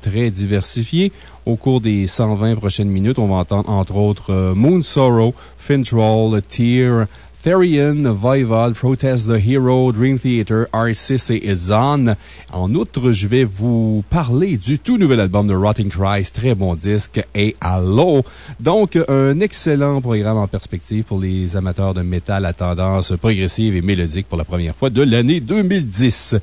très diversifiée. Au cours des 120 prochaines minutes, on va entendre entre autres euh, Moon Sorrow, Fintroll, Tear, Therian, Voivod, Protest the Hero, Dream Theater, R6 et. En outre, je vais vous parler du tout nouvel album de Rotting Christ, très bon disque, et Hello. Donc, un excellent programme en perspective pour les amateurs de métal à tendance progressive et mélodique pour la première fois de l'année 2010.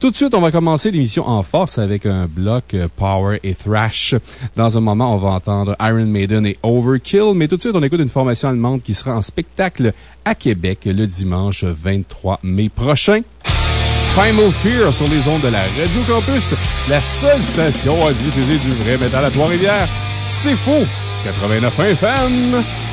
Tout de suite, on va commencer l'émission en force avec un bloc euh, power et thrash. Dans un moment, on va entendre Iron Maiden et Overkill, mais tout de suite, on écoute une formation allemande qui sera en spectacle à Québec le dimanche 23 mai prochain. Primal Fear sur les ondes de la Radio Campus, la seule station à diffuser du vrai métal à Trois-Rivières. C'est faux! 89 FM!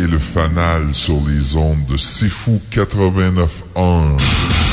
Et le fanal sur les ondes de Sifu 89.1.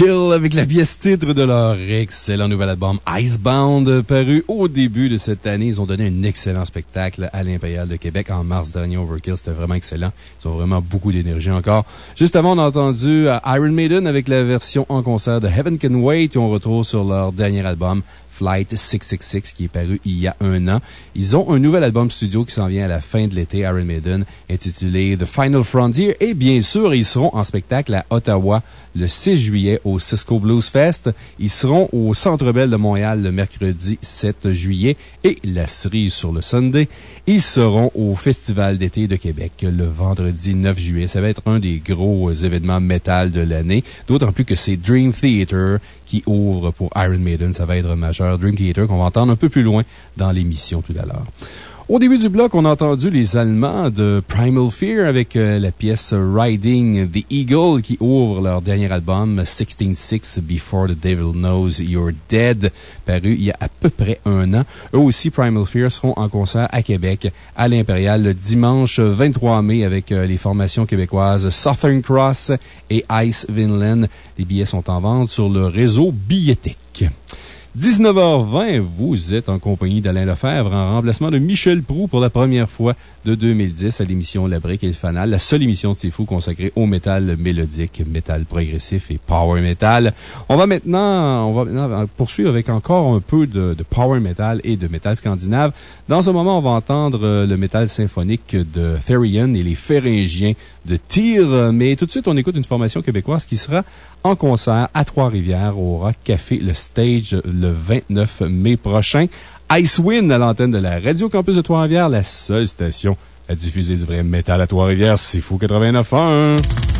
Overkill avec la pièce titre de leur excellent nouvel album Icebound, paru au début de cette année. Ils ont donné un excellent spectacle à l'Impérial de Québec en mars dernier. Overkill, c'était vraiment excellent. Ils ont vraiment beaucoup d'énergie encore. Juste avant, on a entendu euh, Iron Maiden avec la version en concert de Heaven Can Wait. On retrouve sur leur dernier album Flight 666 qui est paru il y a un an. Ils ont un nouvel album studio qui s'en vient à la fin de l'été, Iron Maiden, intitulé The Final Frontier. Et bien sûr, ils seront en spectacle à Ottawa le 6 juillet au Cisco Blues Fest. Ils seront au Centre Bell de Montréal le mercredi 7 juillet et la cerise sur le Sunday. Ils seront au Festival d'été de Québec le vendredi 9 juillet. Ça va être un des gros événements métal de l'année. D'autant plus que c'est Dream Theater qui ouvre pour Iron Maiden. Ça va être majeur. Dream Theater qu'on va entendre un peu plus loin dans l'émission tout à l'heure. Au début du bloc, on a entendu les Allemands de Primal Fear avec euh, la pièce Riding the Eagle qui ouvre leur dernier album 166 Before the Devil Knows You're Dead, paru il y a à peu près un an. Eux aussi, Primal Fear seront en concert à Québec, à l'Impérial, le dimanche 23 mai avec euh, les formations québécoises Southern Cross et Ice Vinland. Les billets sont en vente sur le réseau billettique. 19h20, vous êtes en compagnie d'Alain Lefebvre en remplacement de Michel Prou pour la première fois de 2010 à l'émission La Brique et le Fanal, la seule émission de C'est Fou consacrée au métal mélodique, métal progressif et power metal. On va maintenant, on va poursuivre avec encore un peu de, power metal et de métal scandinave. Dans ce moment, on va entendre euh, le métal symphonique de Therian et les Phéringiens de Tyr. Mais tout de suite, on écoute une formation québécoise qui sera en concert à Trois-Rivières au Rock Café Le Stage le 29 mai prochain. Icewind à l'antenne de la Radio Campus de Trois-Rivières, la seule station à diffuser du vrai métal à Trois-Rivières. C'est fou 89.1.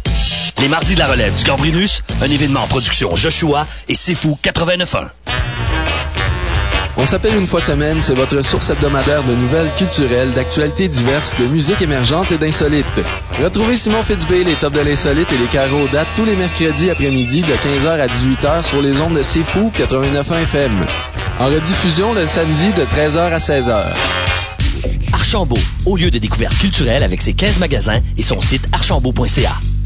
Les mardis de la relève du Gambrinus, un événement en production Joshua et Sifu 89.1. On s'appelle une fois semaine, c'est votre source hebdomadaire de nouvelles culturelles, d'actualités diverses, de musique émergente et d'insolites. Retrouvez Simon Fitzbay, les tops de l'insolite et les carreaux datent tous les mercredis après-midi de 15h à 18h sur les ondes de C'est Fou 89.1 FM. En rediffusion le samedi de 13h à 16h. Archambault, au lieu de découverte culturelle avec ses 15 magasins et son site archambault.ca.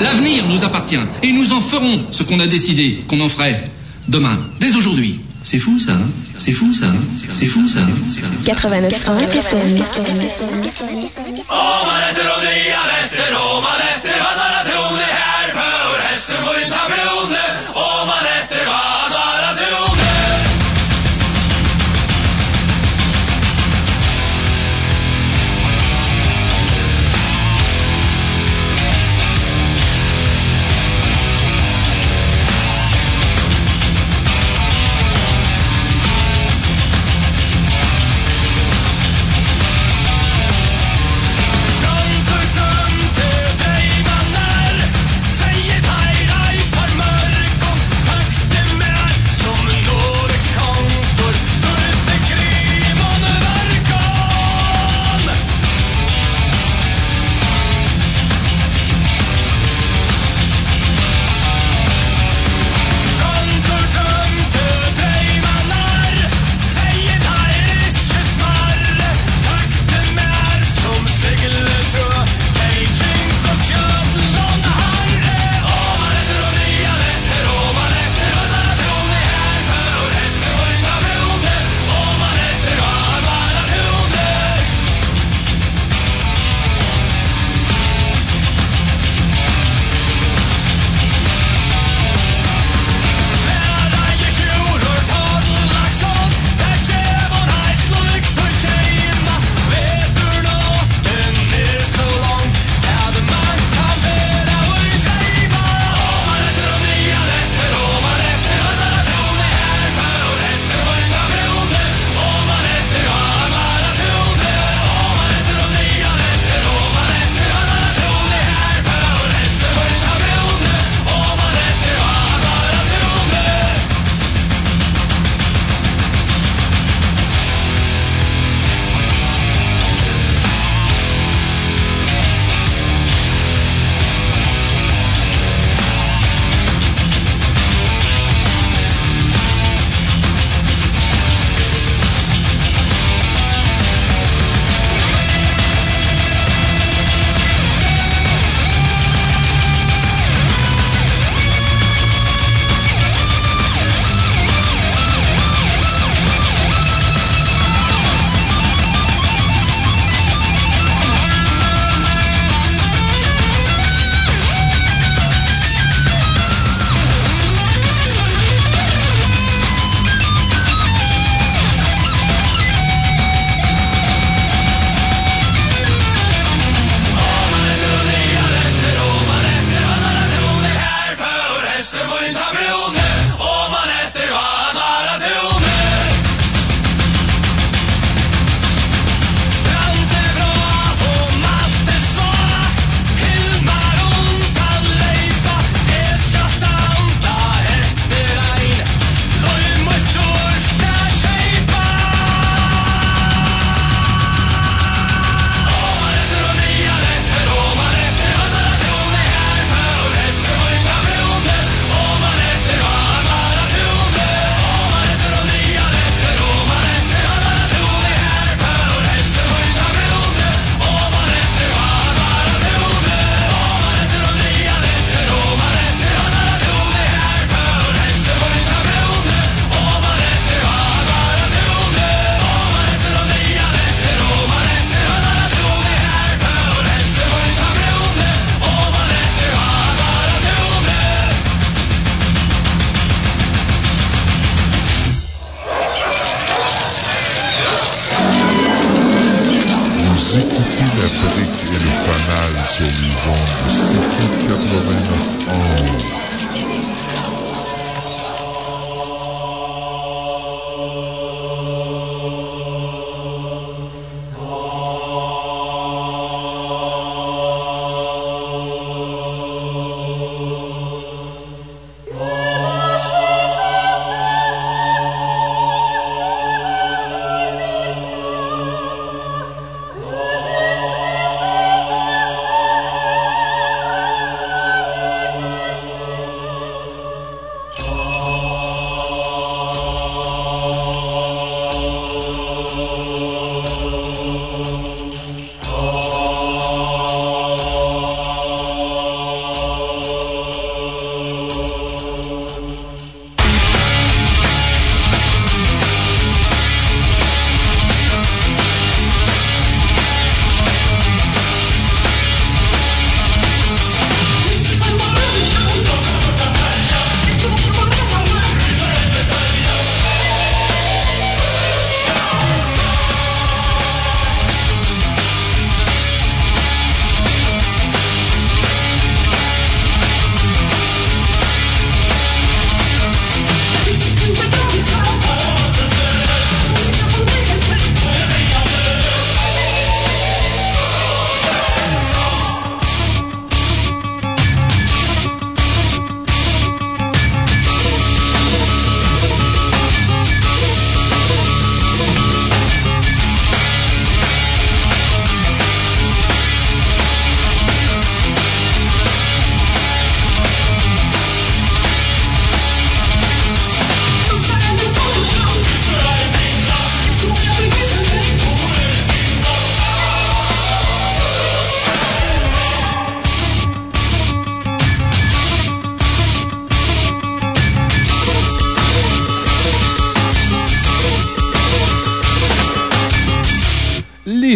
L'avenir nous appartient et nous en ferons ce qu'on a décidé qu'on en ferait demain, dès aujourd'hui. C'est fou ça, hein c'est fou ça, hein c'est fou ça. 89 FM.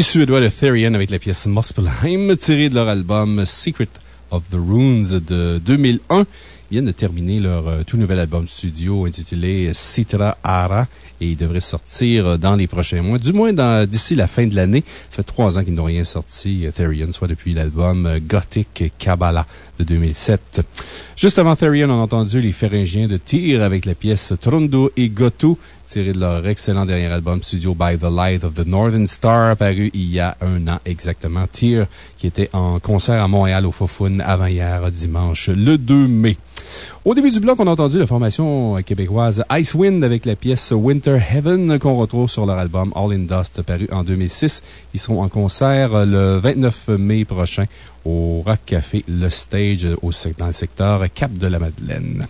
Suédois de Therian avec la pièce Muspelheim, tirée de leur album Secret of the Runes de 2001. Ils viennent de terminer leur euh, tout nouvel album studio intitulé Citra Ara et il devrait sortir dans les prochains mois, du moins d'ici la fin de l'année. Ça fait trois ans qu'ils n'ont rien sorti, Therian, soit depuis l'album Gothic Kabbalah de 2007. Juste avant Therian, on a entendu les Pharyngiens de Tyr avec la pièce Trondo et Gotu tiré de leur excellent dernier album studio By the Light of the Northern Star, paru il y a un an exactement. Tear, qui était en concert à Montréal au Fofun avant-hier, dimanche, le 2 mai. Au début du bloc, on a entendu la formation québécoise Icewind avec la pièce Winter Heaven qu'on retrouve sur leur album All in Dust paru en 2006. Ils seront en concert le 29 mai prochain au Rock Café Le Stage dans le secteur Cap de la Madeleine.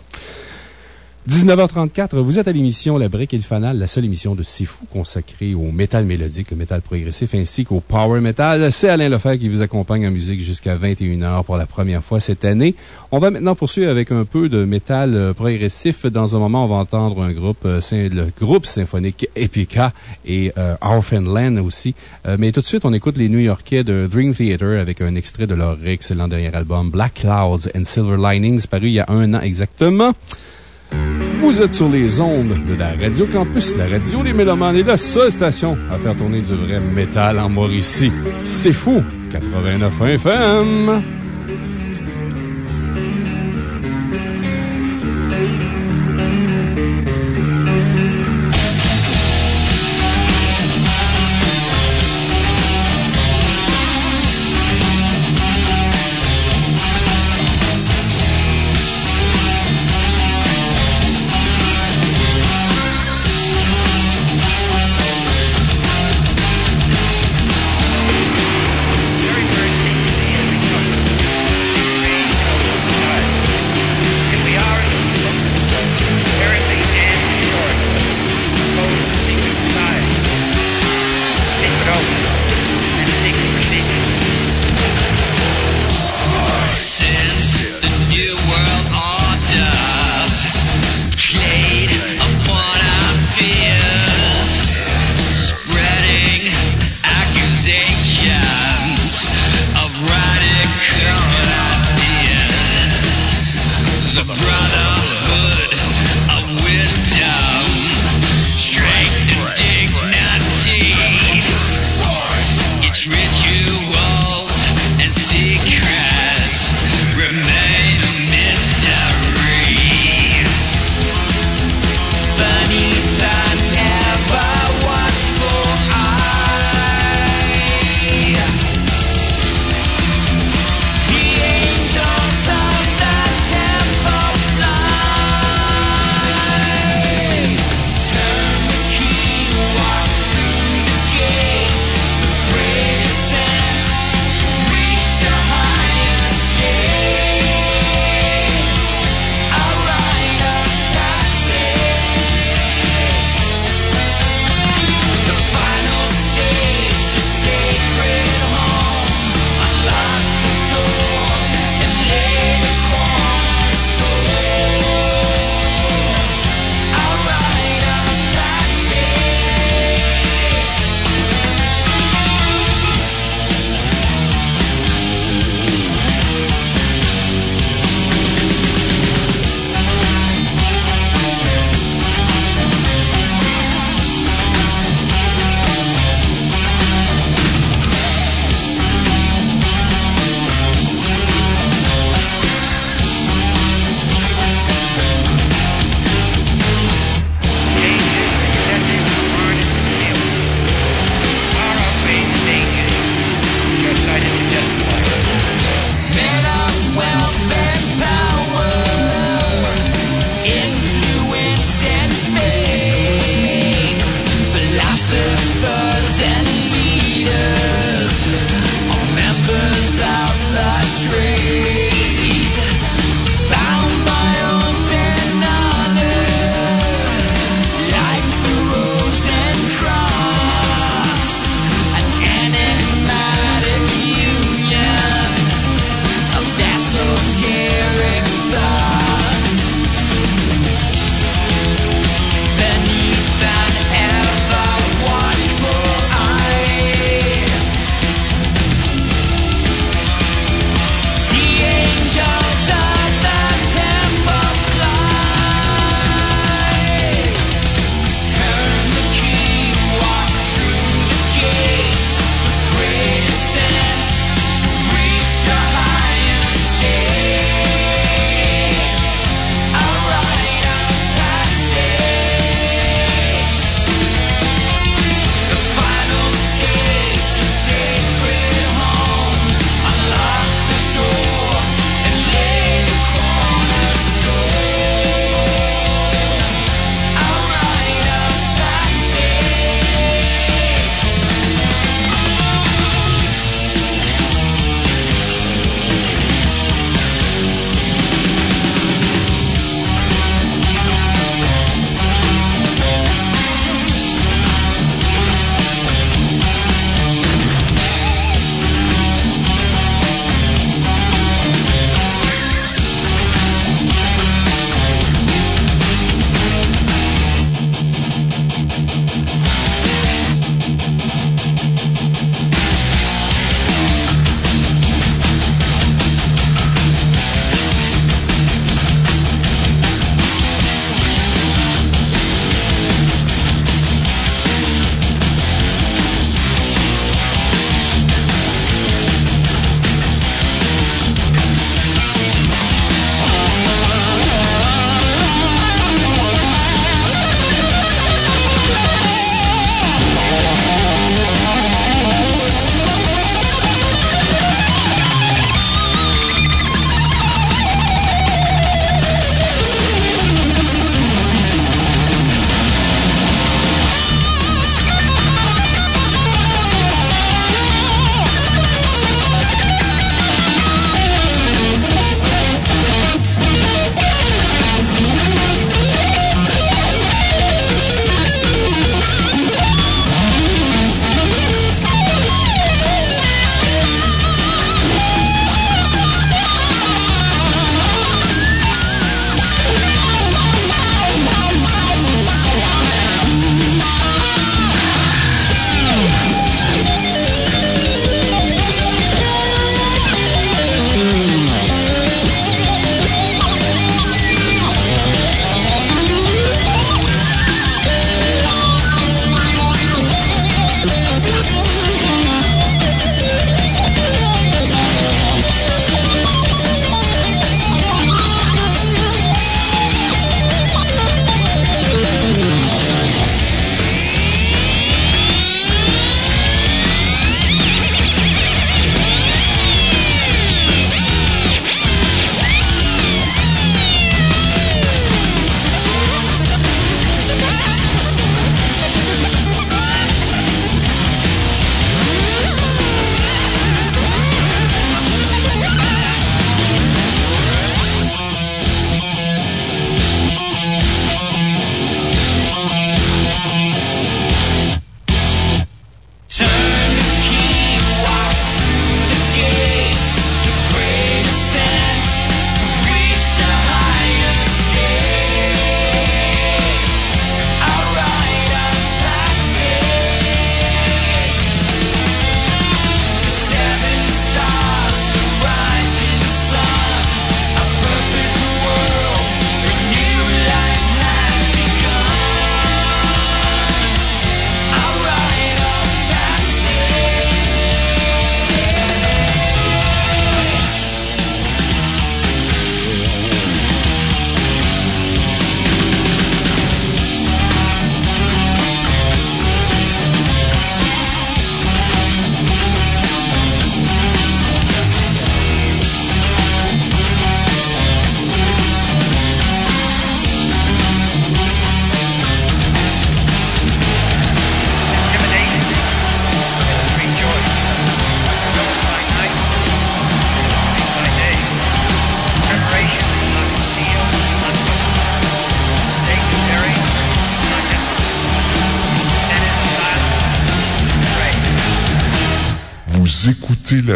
19h34, vous êtes à l'émission La Brique et le Fanal, la seule émission de C'est Fou consacrée au métal mélodique, le métal progressif ainsi qu'au power metal. C'est Alain Lefebvre qui vous accompagne en musique jusqu'à 21h pour la première fois cette année. On va maintenant poursuivre avec un peu de métal euh, progressif. Dans un moment, on va entendre un groupe, euh, le groupe symphonique Epica et euh, Orphanland aussi. mais tout de suite, on écoute les New-Yorkais de Dream Theater avec un extrait de leur excellent dernier album Black Clouds and Silver Linings paru il y a un an exactement. Vous êtes sur les ondes de la Radio Campus, la radio des Mélomanes et la seule station à faire tourner du vrai métal en Mauricie. C'est fou! 89 FM!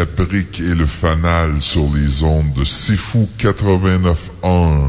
Brique et le fanal sur les ondes de Fou 89.1.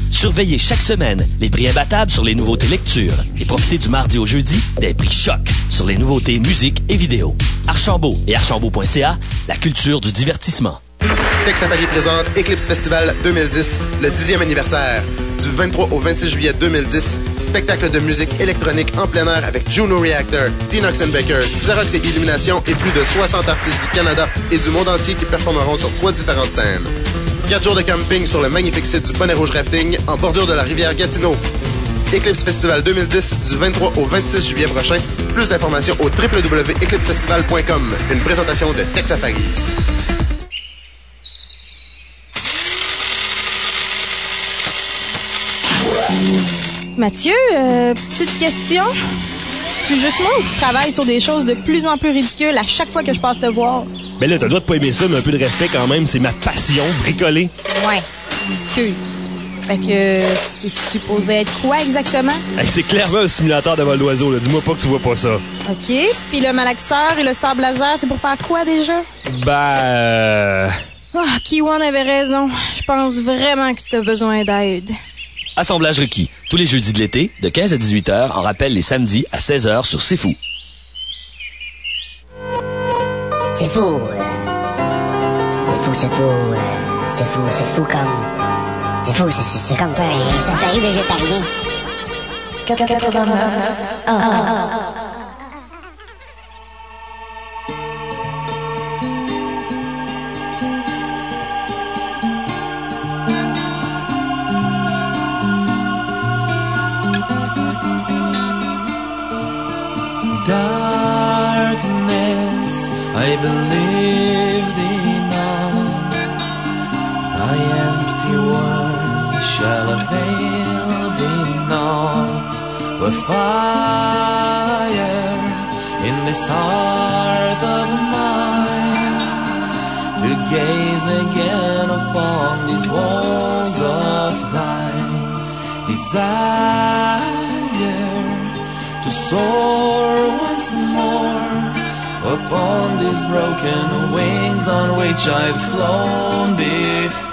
Surveillez chaque semaine les prix imbattables sur les nouveautés lecture et profitez du mardi au jeudi des prix choc sur les nouveautés musique et vidéo. Archambault et archambault.ca, la culture du divertissement. Texas Paris présente Eclipse Festival 2010, le 10e anniversaire. Du 23 au 26 juillet 2010, spectacle de musique électronique en plein air avec Juno Reactor, Dinox Bakers, Xerox et Illumination et plus de 60 artistes du Canada et du monde entier qui performeront sur trois différentes scènes. 4 jours de camping sur le magnifique site du Poney Rouge Rafting en bordure de la rivière Gatineau. Eclipse Festival 2010 du 23 au 26 juillet prochain. Plus d'informations au www.eclipsefestival.com. Une présentation de Texafari. Mathieu, euh, petite question. Tu juste moi ou tu travailles sur des choses de plus en plus ridicules à chaque fois que je passe te voir? Mais là, t'as le droit de pas aimer ça, mais un peu de respect quand même. C'est ma passion, bricoler. Ouais, excuse. Fait que c'est supposé être quoi exactement? c'est clairement un simulateur de vol d'oiseau. Dis-moi pas que tu vois pas ça. OK. Puis le malaxeur et le sable laser, c'est pour faire quoi déjà? Ben... Euh... Ah, Kiwan avait raison. Je pense vraiment que t'as besoin d'aide. Assemblage requis. Tous les jeudis de l'été, de 15 à 18 h, en rappel les samedis à 16 h sur C'est Fou. C'est fou. C'est fou, c'est fou. C'est fou, c'est fou comme. C'est fou, c'est comme faire un safari végétarien. I believe thee not. Thy empty words shall avail thee not. But fire in this heart of mine to gaze again upon these walls of thine. Desire to soar once more upon these broken wings on which I've flown before.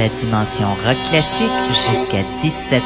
La dimension rock classique jusqu'à 17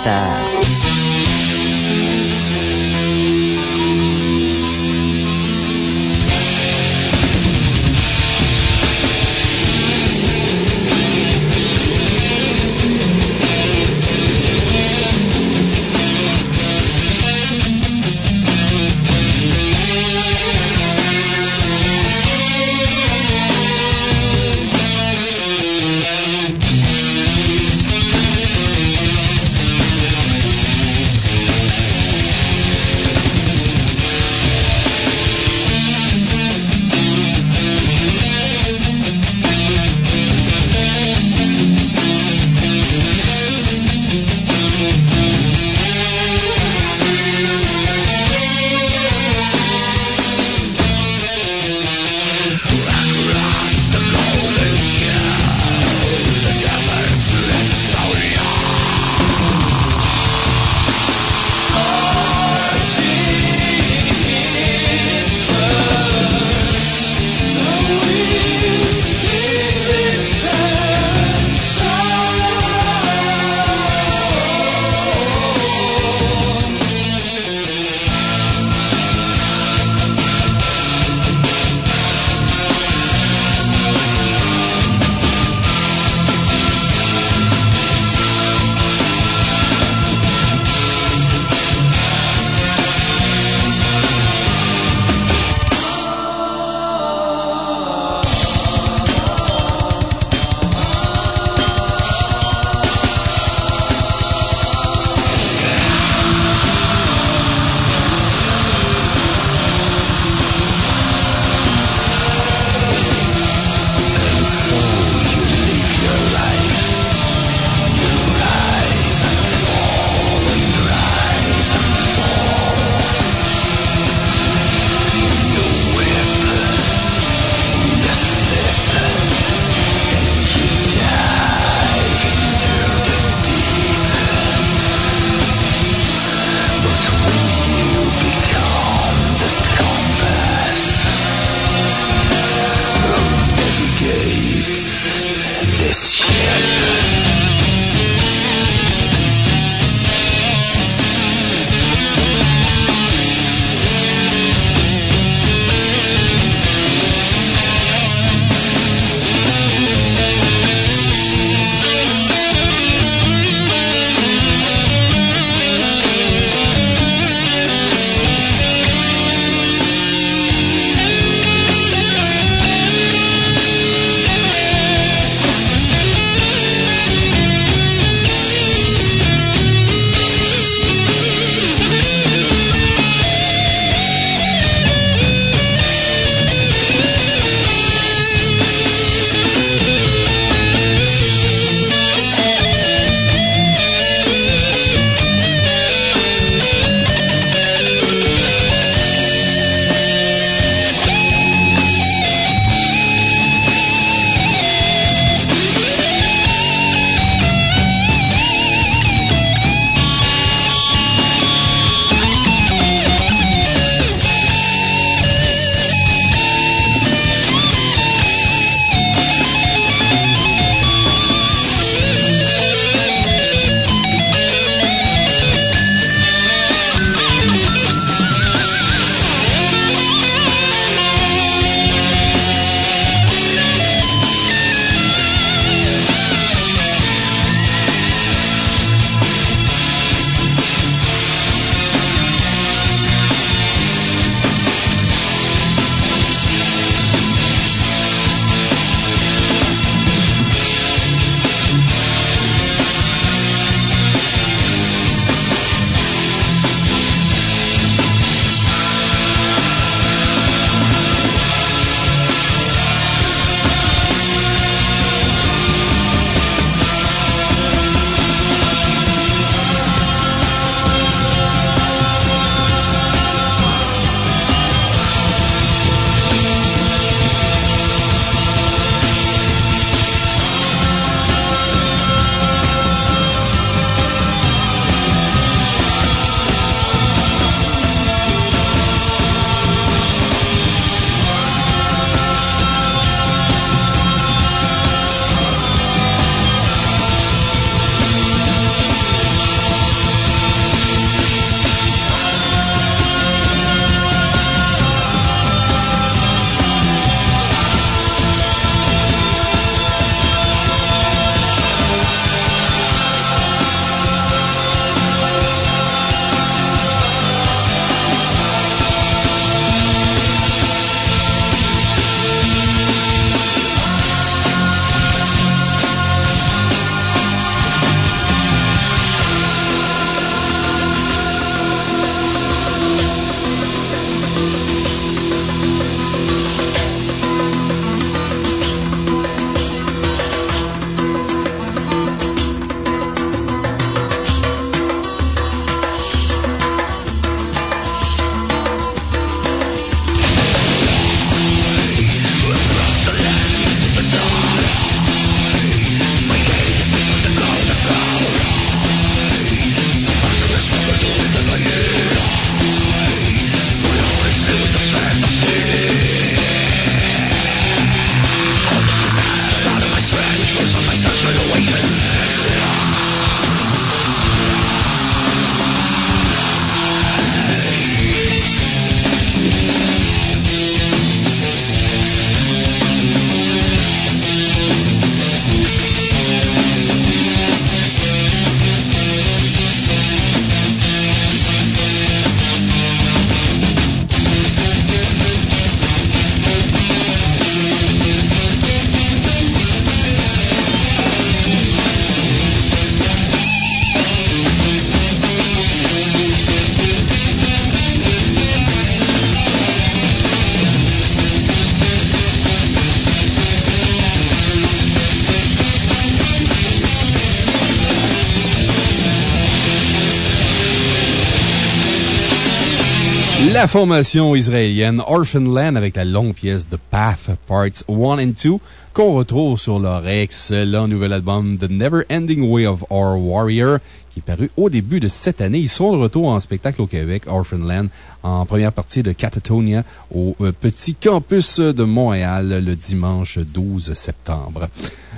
La formation israélienne Orphan Land avec la longue pièce de Path Parts 1 and 2 qu'on retrouve sur leur excellent nouvel album The Never Ending Way of Our Warrior qui est paru au début de cette année. Ils sont de retour en spectacle au Québec, Orphan Land, en première partie de Catatonia au euh, petit campus de Montréal le dimanche 12 septembre.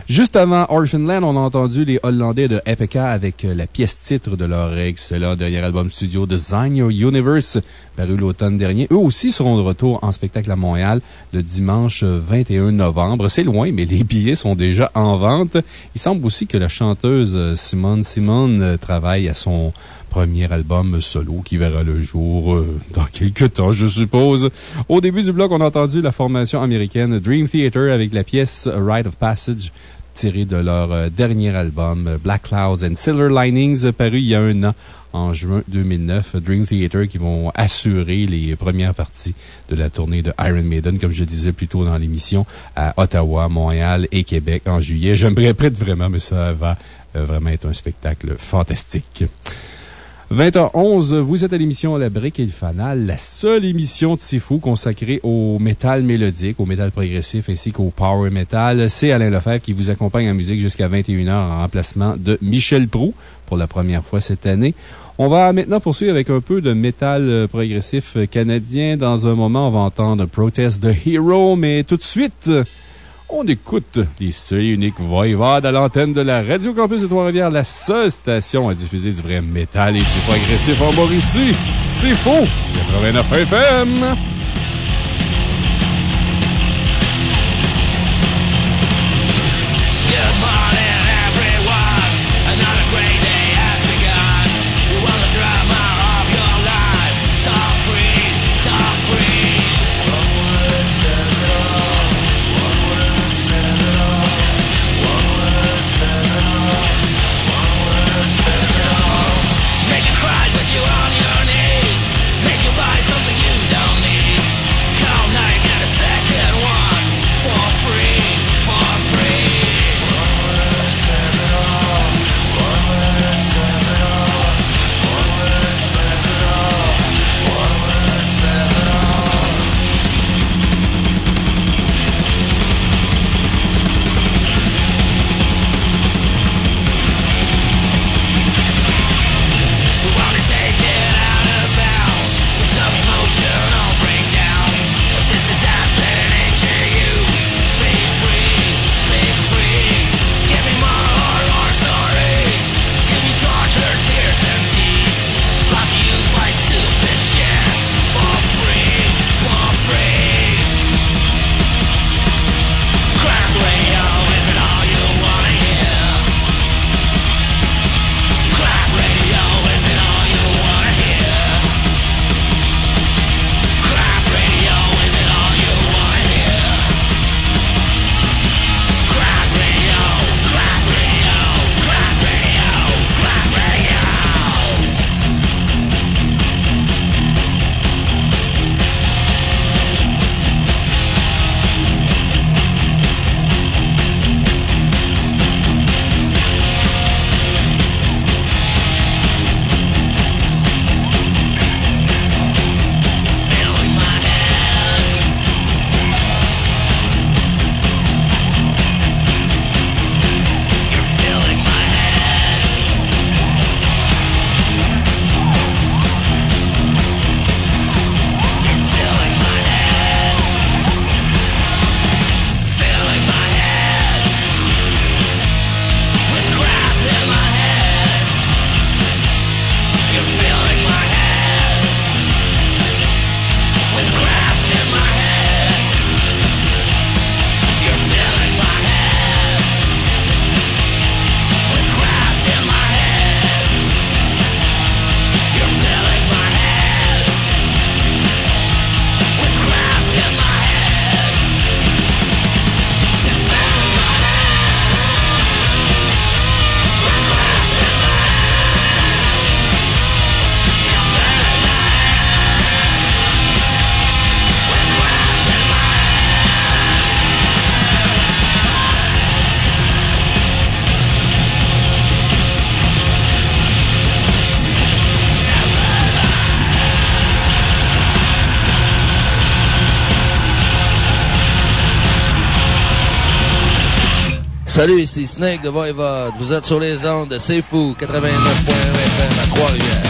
Juste avant Orphanland, on a entendu les Hollandais de Epica avec euh, la pièce titre de leur excellent dernier album studio Design Your Universe, paru l'automne dernier. Eux aussi seront de retour en spectacle à Montréal le dimanche 21 novembre. C'est loin, mais les billets sont déjà en vente. Il semble aussi que la chanteuse euh, Simone Simone euh, travaille à son premier album solo qui verra le jour dans quelques temps, je suppose. Au début du bloc, on a entendu la formation américaine Dream Theater avec la pièce Rite of Passage tiré de leur euh, dernier album, euh, Black Clouds and Silver Linings, paru il y a un an, en juin 2009. Dream Theater qui vont assurer les premières parties de la tournée de Iron Maiden, comme je disais plus tôt dans l'émission, à Ottawa, Montréal et Québec en juillet. J'aimerais prête vraiment, mais ça va euh, vraiment être un spectacle fantastique. 20h11, vous êtes à l'émission La Brique et le Fanal, la seule émission de Sifu consacrée au métal mélodique, au métal progressif ainsi qu'au power metal. C'est Alain Lefebvre qui vous accompagne en musique jusqu'à 21h en remplacement de Michel Prou pour la première fois cette année. On va maintenant poursuivre avec un peu de métal progressif canadien. Dans un moment, on va entendre Protest the Hero, mais tout de suite, on écoute les seuls et uniques Voivode à l'antenne de la Radio Campus de Trois-Rivières, la seule station à diffuser du vrai métal et du progressif en Mauricie. C'est faux! 89 FM! Salut, ici Snake de Voivode. Vous êtes sur les ondes de C'est Fou, 89.1 FM à Trois-Rivières.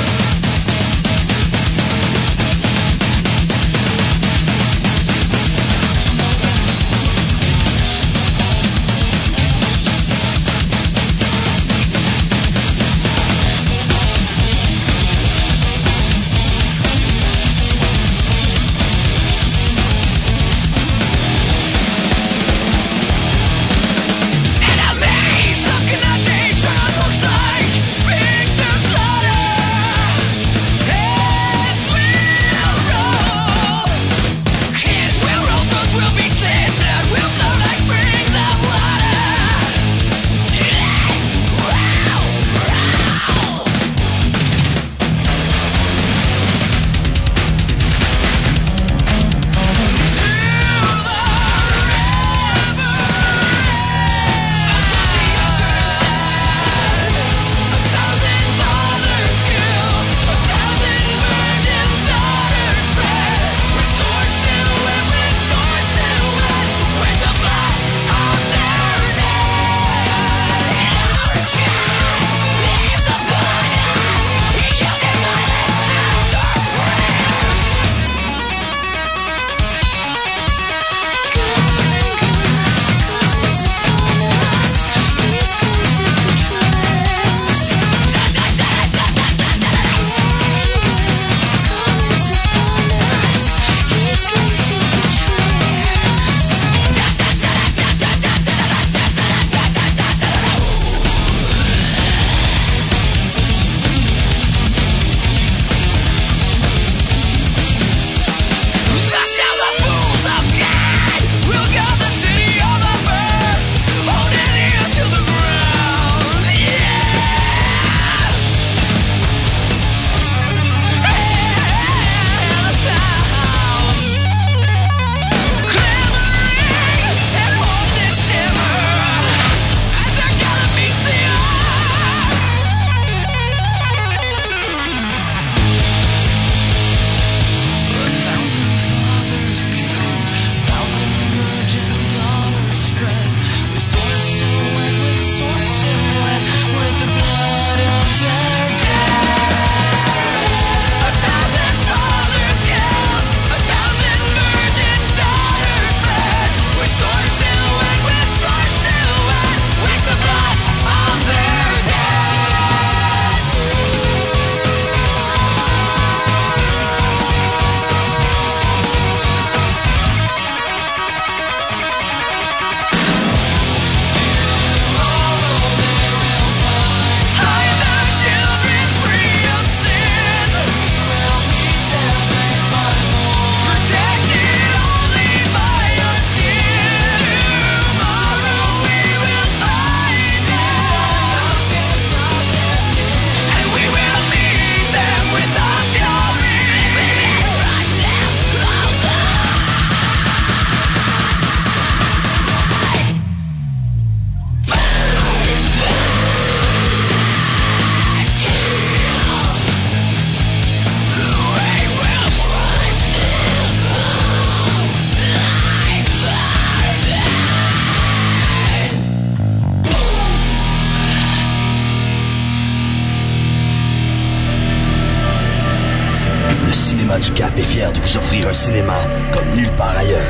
De vous offrir un cinéma comme nulle part ailleurs,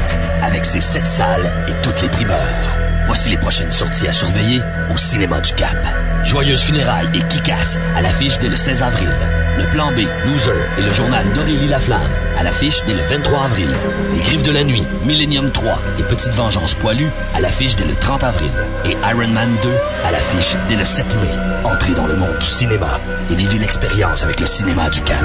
avec ses sept salles et toutes les primeurs. Voici les prochaines sorties à surveiller au Cinéma du Cap. Joyeuse funérailles et Kikas à l'affiche dès le 16 avril. Le Plan B, Loser et le journal d'Aurélie Laflamme à l'affiche dès le 23 avril. Les Griffes de la Nuit, Millennium 3 et Petite Vengeance Poilue à l'affiche dès le 30 avril. Et Iron Man 2 à l'affiche dès le 7 mai. Entrez dans le monde du cinéma et vivez l'expérience avec le Cinéma du Cap.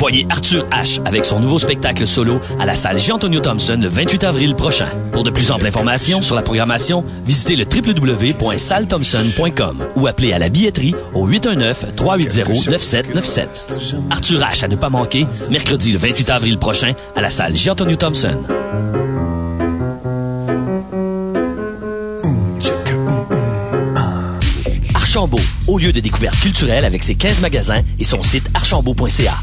Voyez Arthur H. avec son nouveau spectacle solo à la salle Jean-Antonio Thompson le 28 avril prochain. Pour de plus amples informations sur la programmation, visitez le www.salthompson.com ou appelez à la billetterie au 819-380-9797. Arthur H. à ne pas manquer, mercredi le 28 avril prochain à la salle Jean-Antonio Thompson. Archambault, au lieu de découverte culturelle avec ses 15 magasins et son site archambault.ca.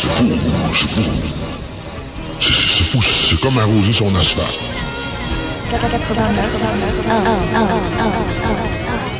C'est fou, c'est fou. C'est fou, c'est comme arroser son asphalte. 89, 89, 89,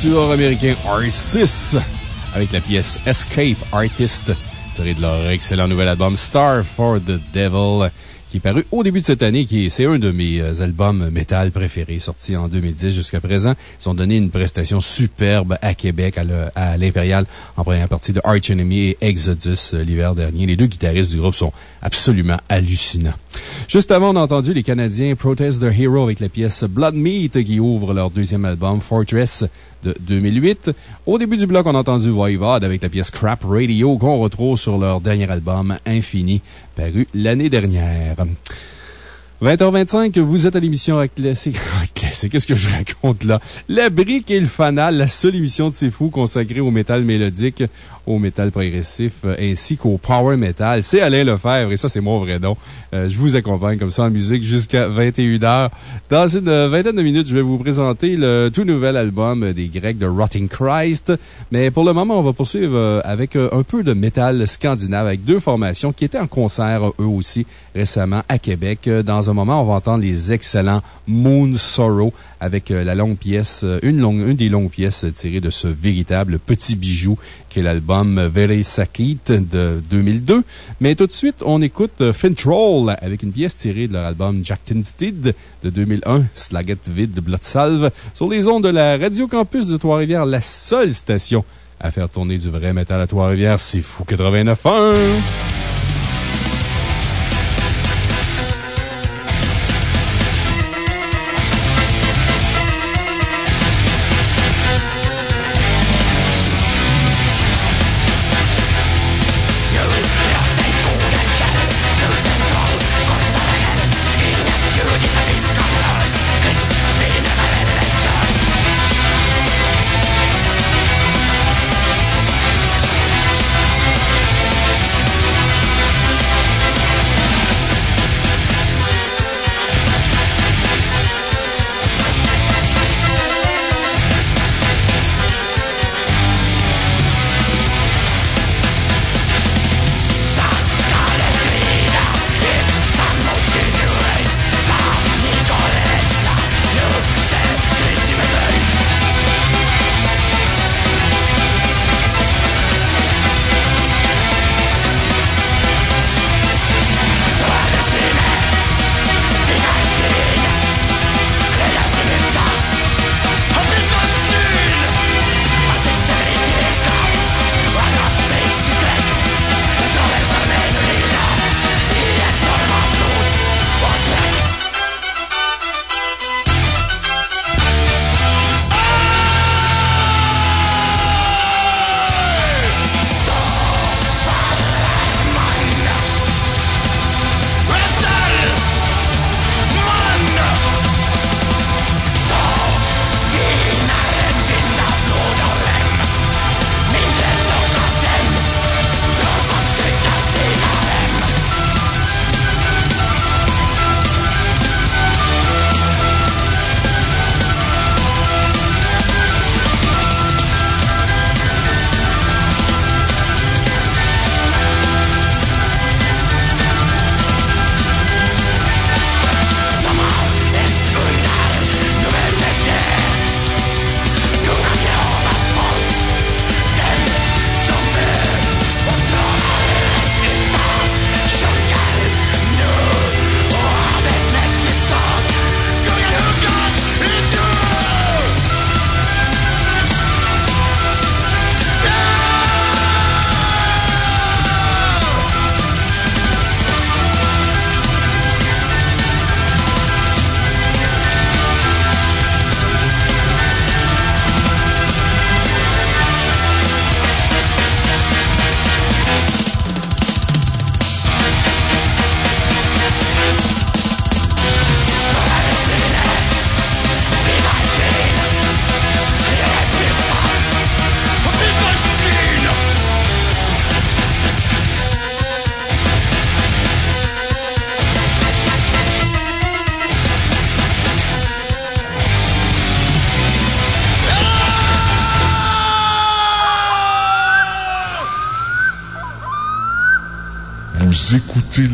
quatuor américain R6 avec la pièce Escape Artist, tirée de leur excellent nouvel album Star for the Devil qui est paru au début de cette année, qui c'est un de mes euh, albums métal préférés, sorti en 2010 jusqu'à présent. Ils ont donné une prestation superbe à Québec, à l'Impérial, en première partie de Arch Enemy et Exodus euh, l'hiver dernier. Les deux guitaristes du groupe sont absolument hallucinants. Juste avant, on a entendu les Canadiens Protest the Hero avec la pièce Blood Meat qui ouvre leur deuxième album Fortress de 2008. Au début du bloc, on a entendu Voivod avec la pièce Crap Radio qu'on retrouve sur leur dernier album Infini, paru l'année dernière. 20h25, vous êtes à l'émission Rock Classique. Qu'est-ce que je raconte là? La brique et le fanal, la seule émission de C'est Fou consacrée au métal mélodique, au métal progressif, euh, ainsi qu'au power metal. C'est Alain Lefebvre, et ça, c'est mon vrai nom. Euh, je vous accompagne comme ça en musique jusqu'à 21h. Dans une euh, vingtaine de minutes, je vais vous présenter le tout nouvel album des Grecs de Rotting Christ. Mais pour le moment, on va poursuivre avec un peu de métal scandinave avec deux formations qui étaient en concert eux aussi récemment à Québec. Dans un moment, on va entendre les excellents Moon Sorrow avec la longue pièce, une longue, une des longues pièces tirées de ce véritable petit bijou qui est l'album Very Sakit de 2002. Mais tout de suite, on écoute Fintroll avec une pièce tirée de leur album Jack Tinstead de 2001, Slaget Vid Bloodsalve, sur les ondes de la Radio Campus de Trois-Rivières, la seule station à faire tourner du vrai métal à Trois-Rivières. C'est fou 89.1!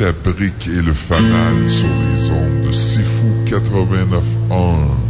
La brique et le fanal sur les ondes de Sifu 89.1.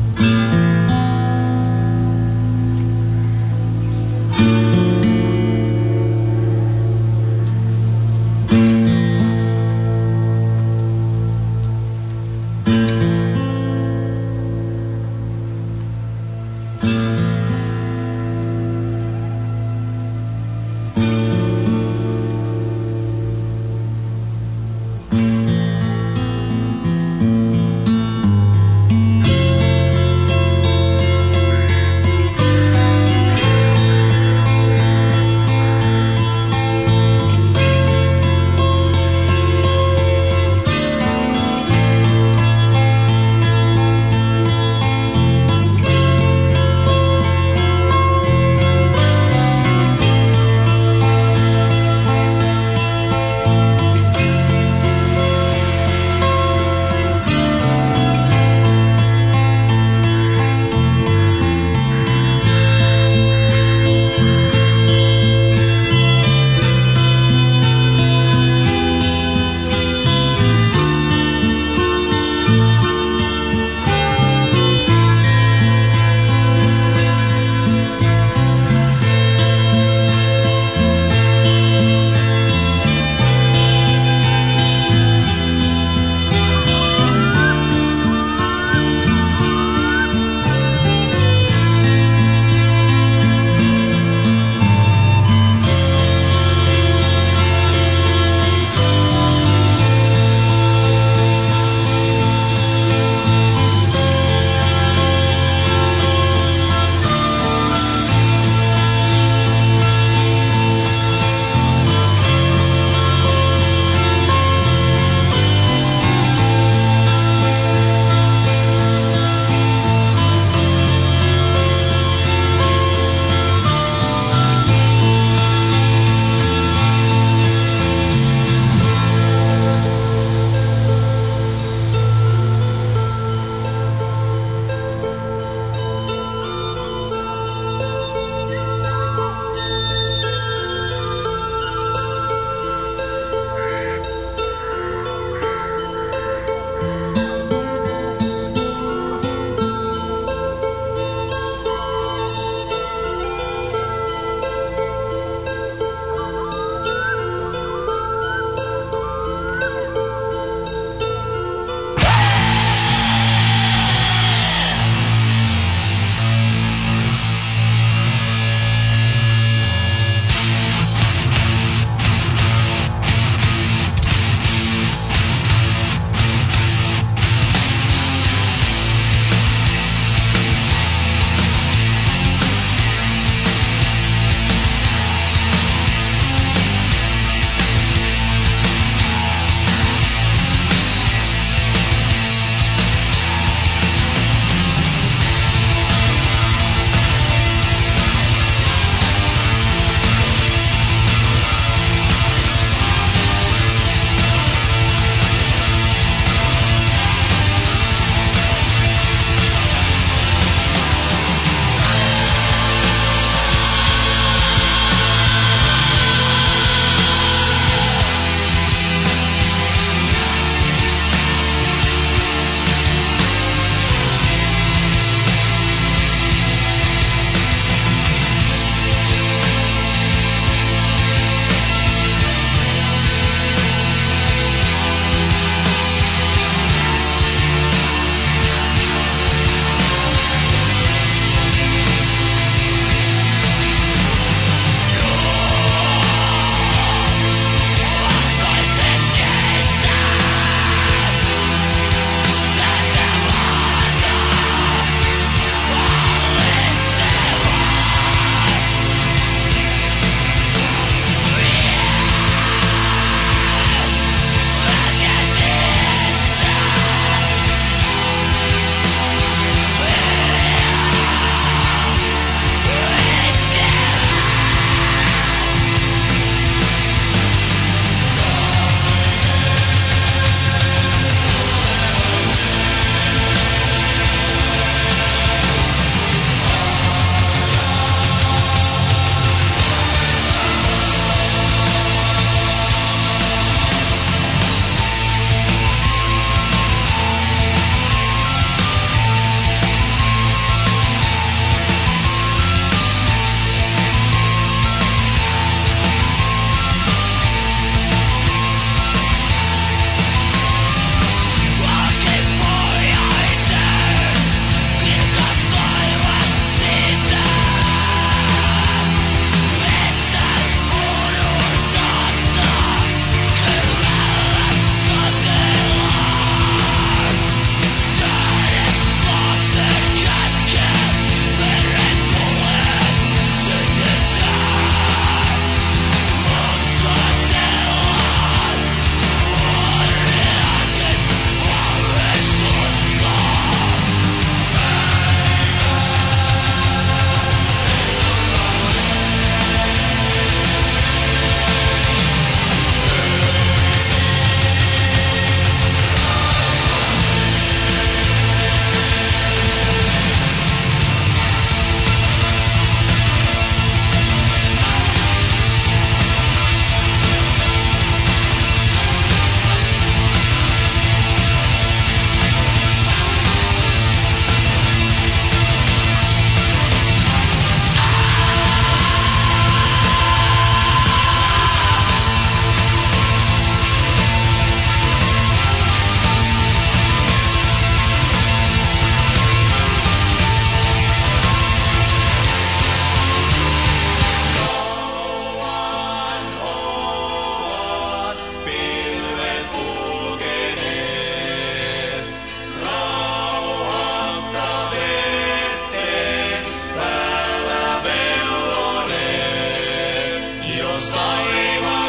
我は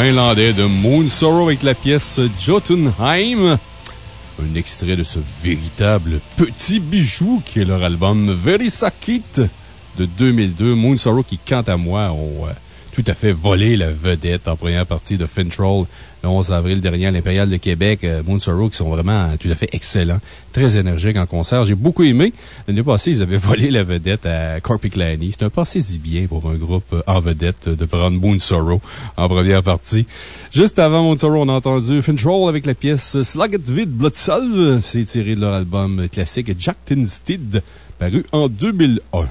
Finlandais de Moon Sorrow avec la pièce Jotunheim. Un extrait de ce véritable petit bijou qui est leur album Very Sakit de 2002. Moon Sorrow qui, quant à moi, ont euh, tout à fait volé la vedette en première partie de Fintroll le 11 avril dernier à l'Impérial de Québec. Euh, Moon Sorrow qui sont vraiment tout à fait excellents, très énergiques en concert. J'ai beaucoup aimé. L'année passée, ils avaient volé la vedette à Corpiclani. C'est un passé si bien pour un groupe euh, en vedette de prendre Moon Sorrow en première partie. Juste avant Moon Sorrow, on a entendu Fintroll avec la pièce Slugget Vid Bloodsalve. C'est tiré de leur album classique Jack Tinstead, paru en 2001.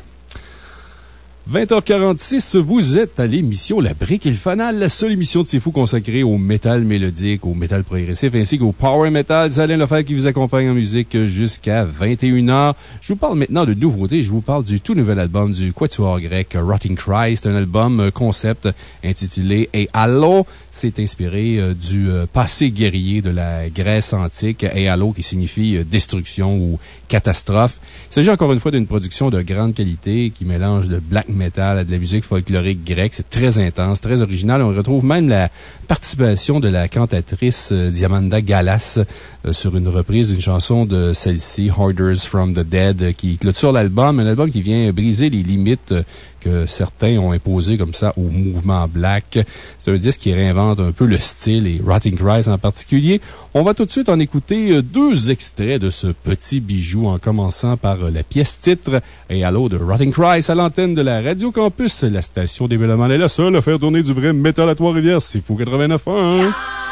20h46, vous êtes à l'émission La Brique et le Fanal, la seule émission de C'est Fou consacrée au métal mélodique, au métal progressif ainsi qu'au power metal. C'est Alain Lefebvre qui vous accompagne en musique jusqu'à 21h. Je vous parle maintenant de nouveautés. Je vous parle du tout nouvel album du quatuor grec Rotting Christ, un album concept intitulé Et Halo. C'est inspiré euh, du euh, passé guerrier de la Grèce antique, Et Halo qui signifie euh, destruction ou catastrophe. Il s'agit encore une fois d'une production de grande qualité qui mélange de black metal à de la musique folklorique grecque. C'est très intense, très original. On retrouve même la participation de la cantatrice Diamanda Galas sur une reprise d'une chanson de celle-ci, Hoarders from the Dead, qui clôture l'album. Un album qui vient briser les limites que certains ont imposées comme ça au mouvement black. C'est un disque qui réinvente un peu le style et Rotting Christ en particulier. On va tout de suite en écouter deux extraits de ce petit bijou en commençant par la pièce titre et Halo de Rotting Christ à l'antenne de la Radio Campus. La station des Mélomanes est la seule à faire tourner du vrai métal à Trois-Rivières. C'est fou 89 ans.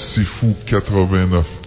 C'est Fou 89.1.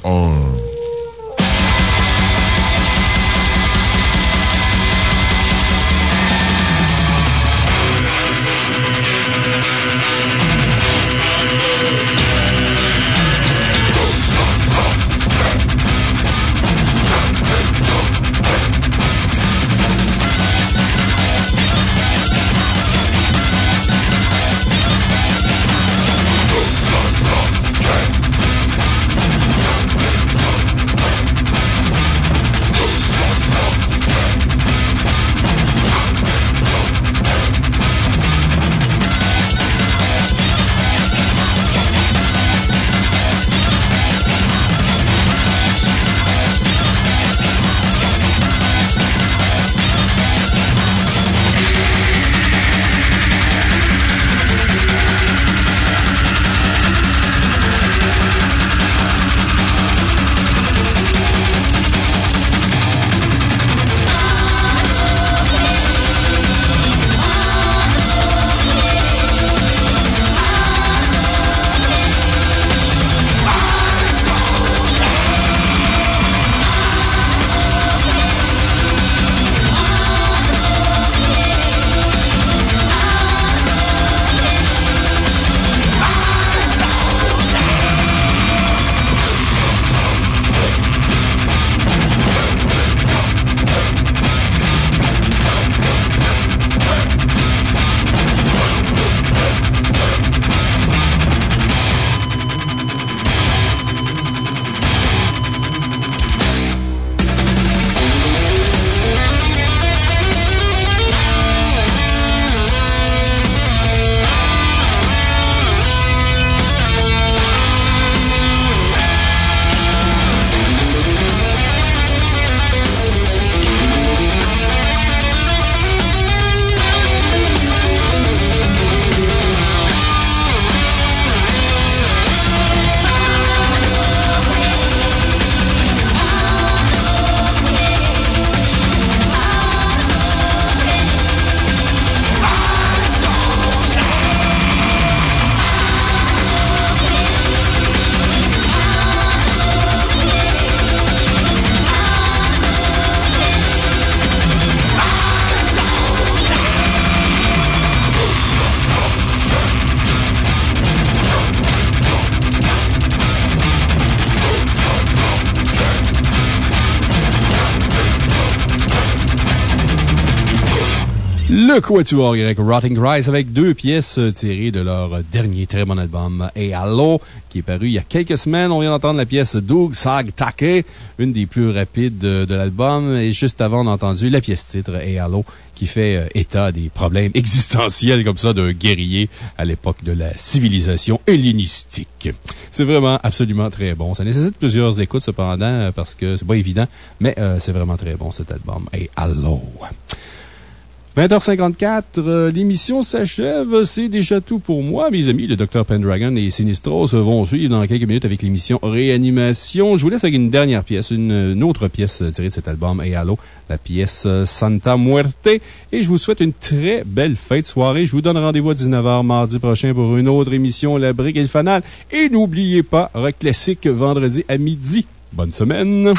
Quatuor avec Rotting Rise avec deux pièces tirées de leur dernier très bon album, Hey Hello, qui est paru il y a quelques semaines. On vient d'entendre la pièce Doug Sag Take, une des plus rapides de, l'album. Et juste avant, on a entendu la pièce titre Hey Hello, qui fait euh, état des problèmes existentiels comme ça d'un guerrier à l'époque de la civilisation hellénistique. C'est vraiment absolument très bon. Ça nécessite plusieurs écoutes cependant parce que c'est pas évident, mais euh, c'est vraiment très bon cet album. Hey Hello. 20h54, euh, l'émission s'achève. C'est déjà tout pour moi. Mes amis, le Dr. Pendragon et Sinistros vont suivre dans quelques minutes avec l'émission Réanimation. Je vous laisse avec une dernière pièce, une, autre pièce tirée de cet album, Hey Allo, la pièce Santa Muerte. Et je vous souhaite une très belle fête soirée. Je vous donne rendez-vous à 19h mardi prochain pour une autre émission, La Brique et le Fanal. Et n'oubliez pas, Rock vendredi à midi. Bonne semaine!